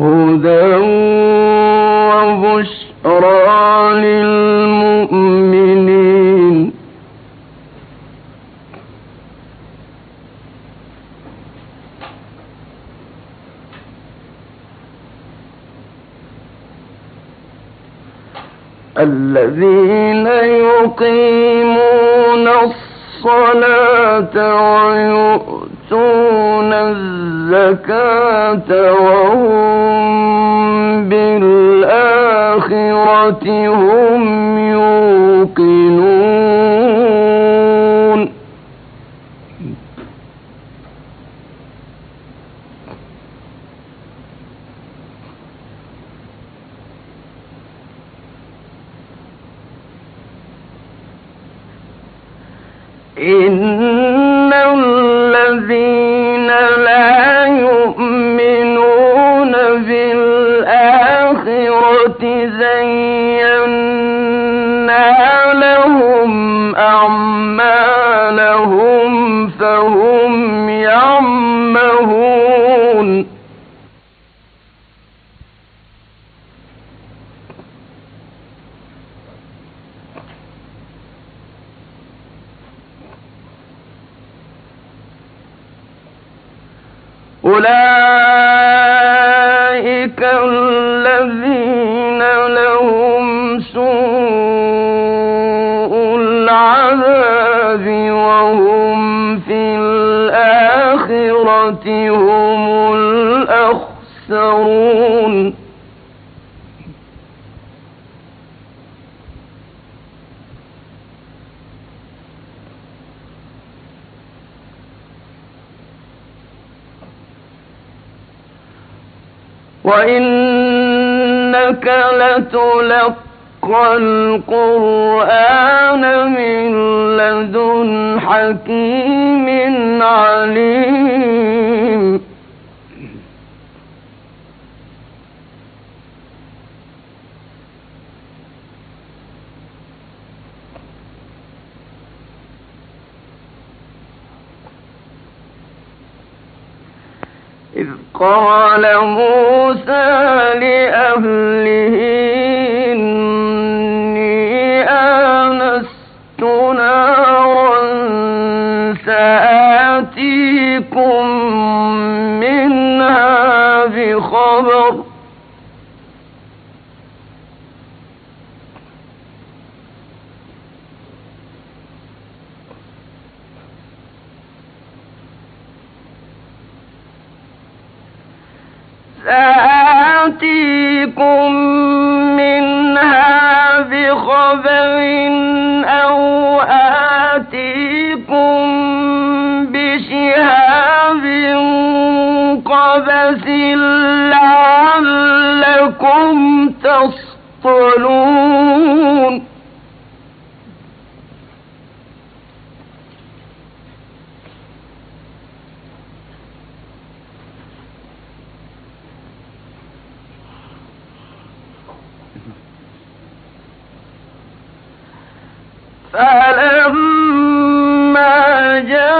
هدى وبشرى للمؤمنين. الذين يقيمون الصلاة ويؤتون الزكاة وهم بالآخرة هم يوقنون إن الآخرة هم الأخسرون وإنك لتلقى القرآن من لدن حكيم عليم. إذ قال موسى لأهله فلما جاءها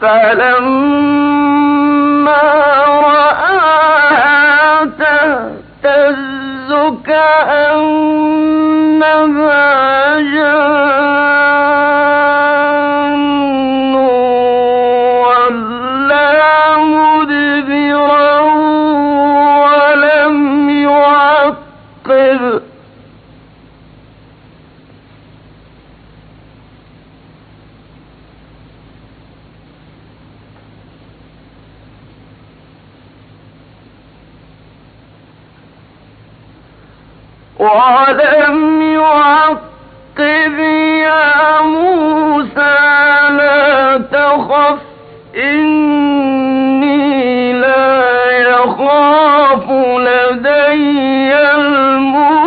فلما رآها تهتز كأنها ولم يعقب يا موسى لا تخف إني لا يخاف لدي المؤمن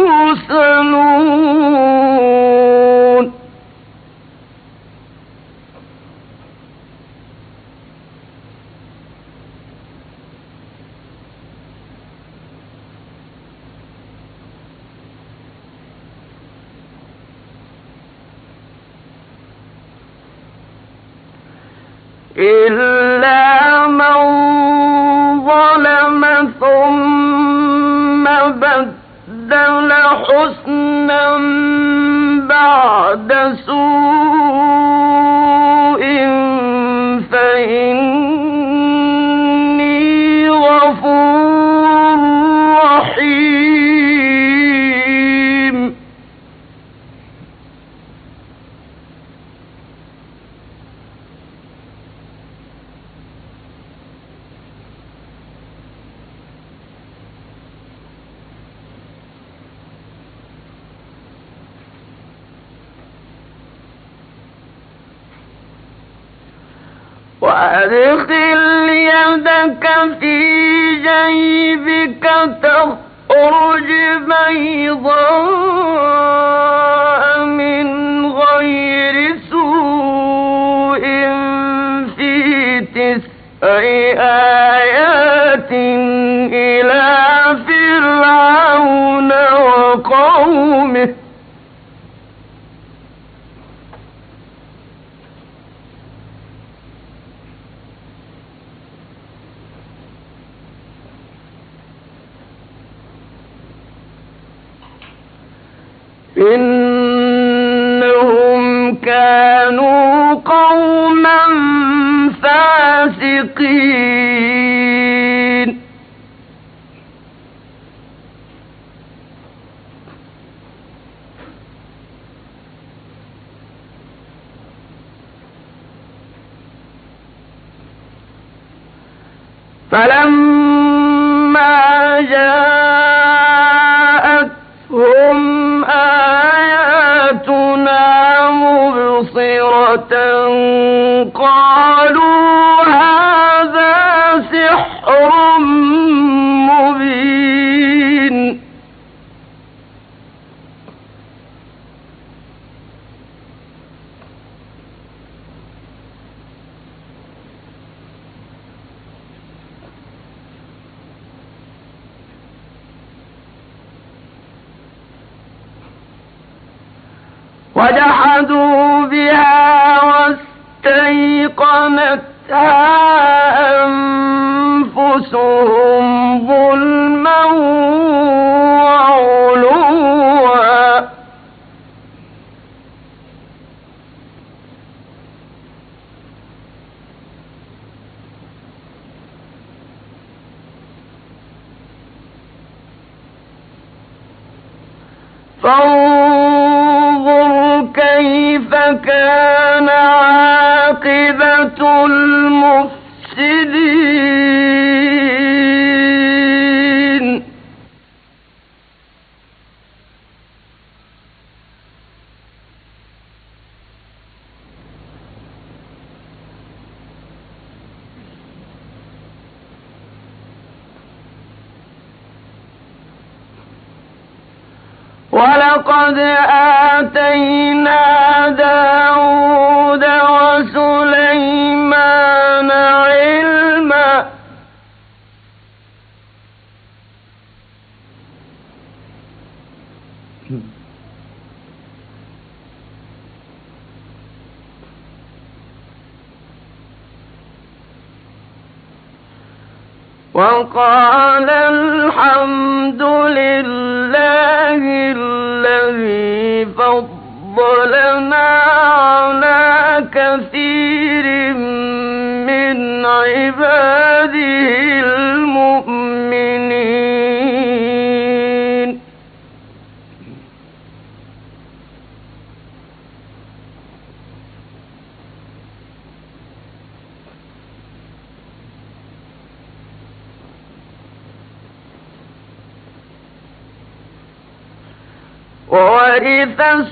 أقدس قالوا أنفسهم ظلما وعلوا فانظر كيف كان عاقبة وقال الحمد لله الذي فضلنا على كثير من عباده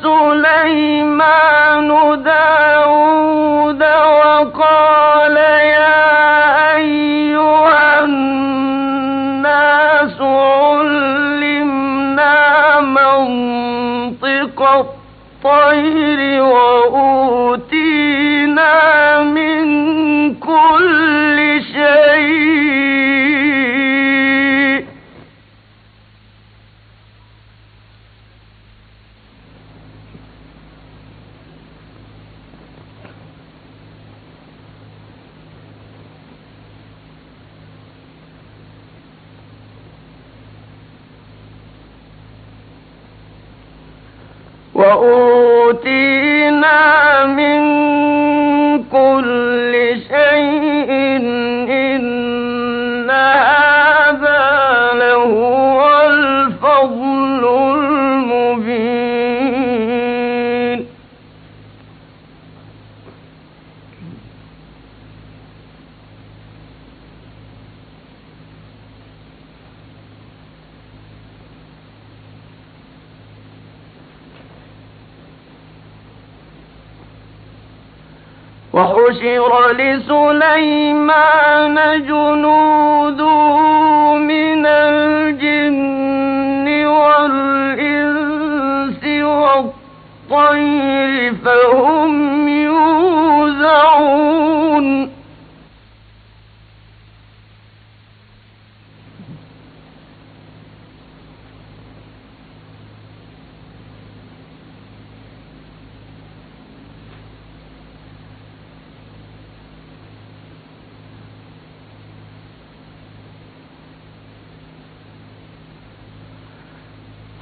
سليمان داود وقال يا أيها الناس علمنا منطق الطير وحشر لسليمان جنوده من الجن والإنس والطير فهم يوزعون.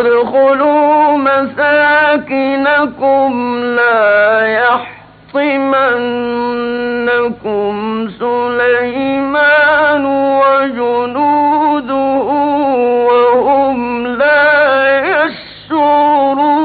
ادخلوا مساكنكم لا يحطمنكم سليمان وجنوده وهم لا يشعرون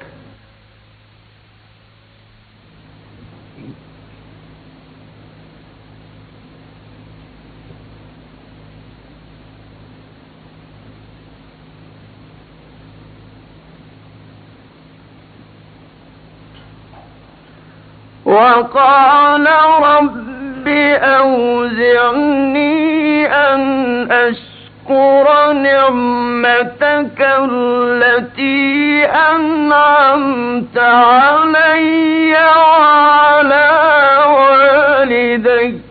وقال رب أوزعني أن أشكر نعمتك التي أنعمت علي وعلى والدي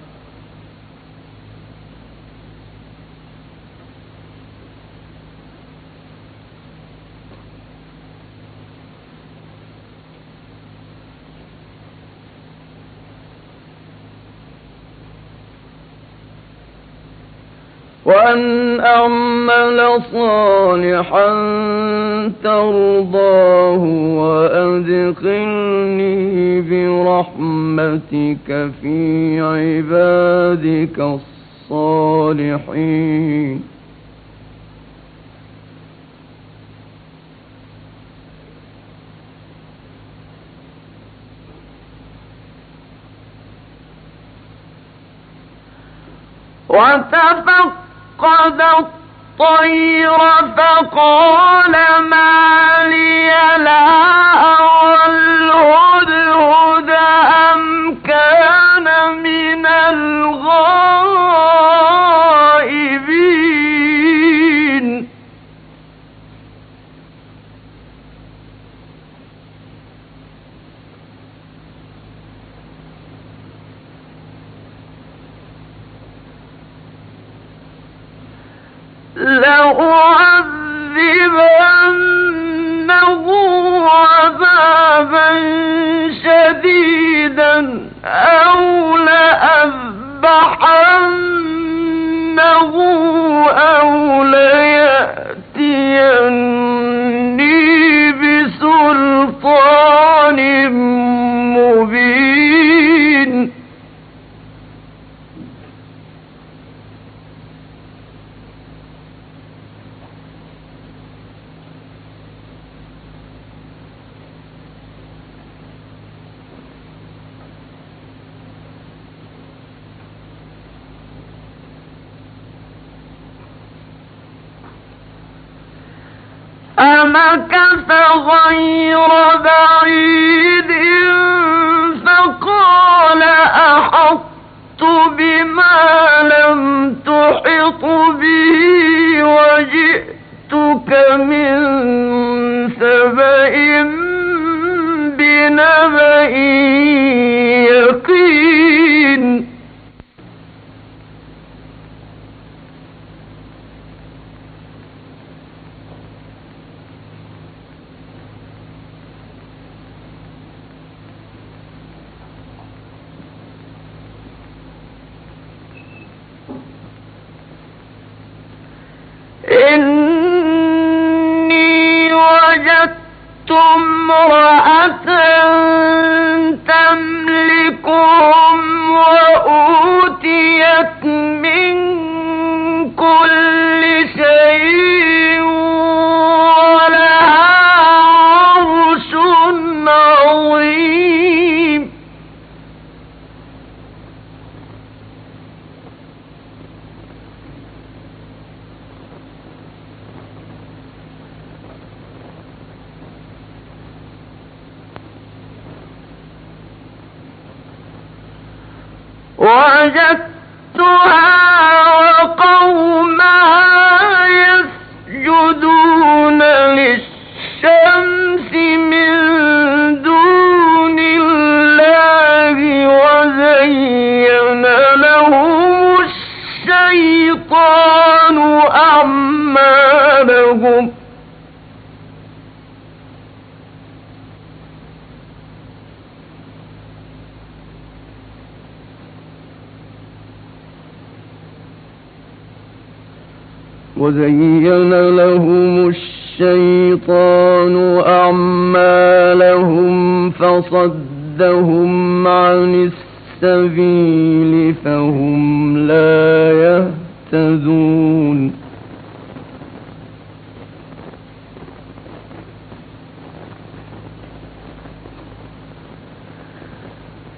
وأن أعمل صالحا ترضاه وأدخلني برحمتك في عبادك الصالحين. وتفق فقد الطير فقال ما لي لا أرى لأعذبنه عذابا شديدا أو لأذبحنه أو ليأتيني غير بعيد. وزين لهم الشيطان أعمالهم فصدهم عن السبيل فهم لا يهتدون.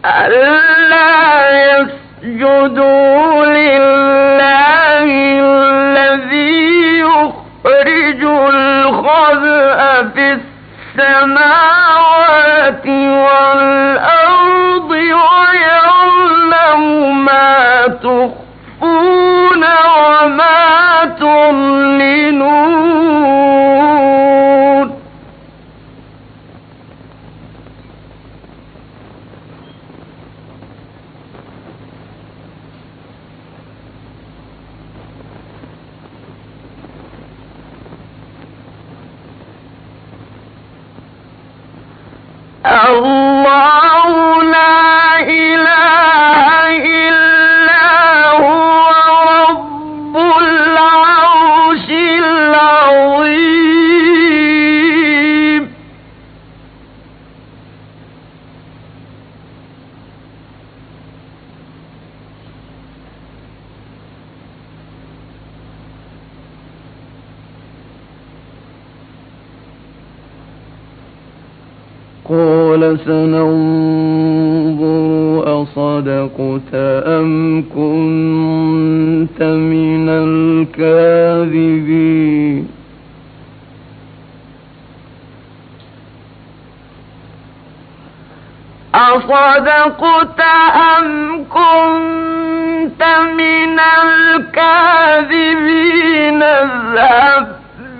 ألا يسجدوا لله الذي يخرج في السماوات والأرض ويعلم ما تخفون وما تعلنون قال سننظر أصدقت أم كنت من الكاذبين. أصدقت أم كنت من الكاذبين؟ اذهب.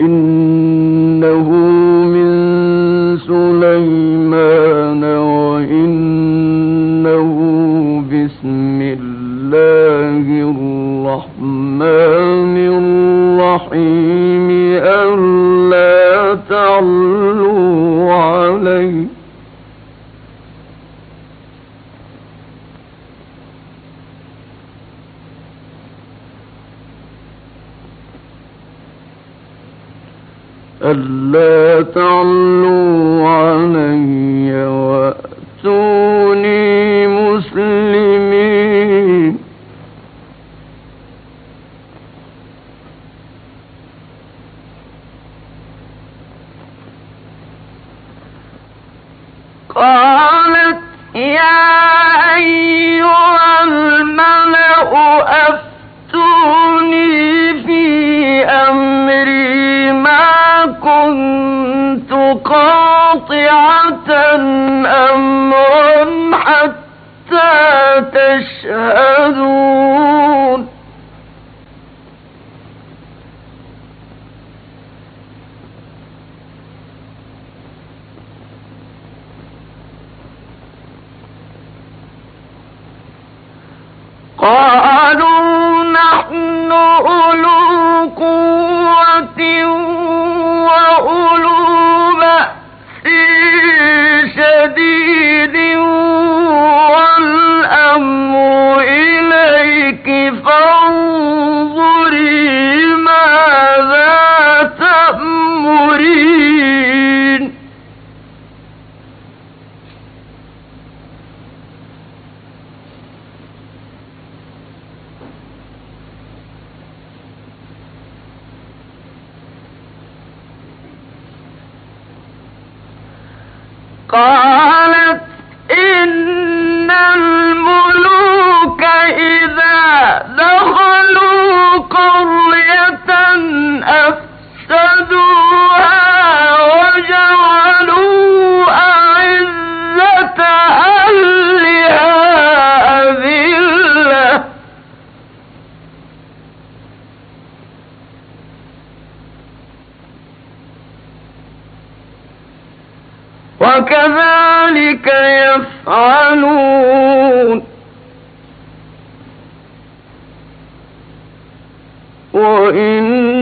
إنه ألا تعلوا علي وأتوني مسلمين. قالت يا قاطعة أمرا حتى تشهدون. قالوا نحن أولو قوة وأولو شديد والأمر إليك فانظري وكذلك يفعلون. وإني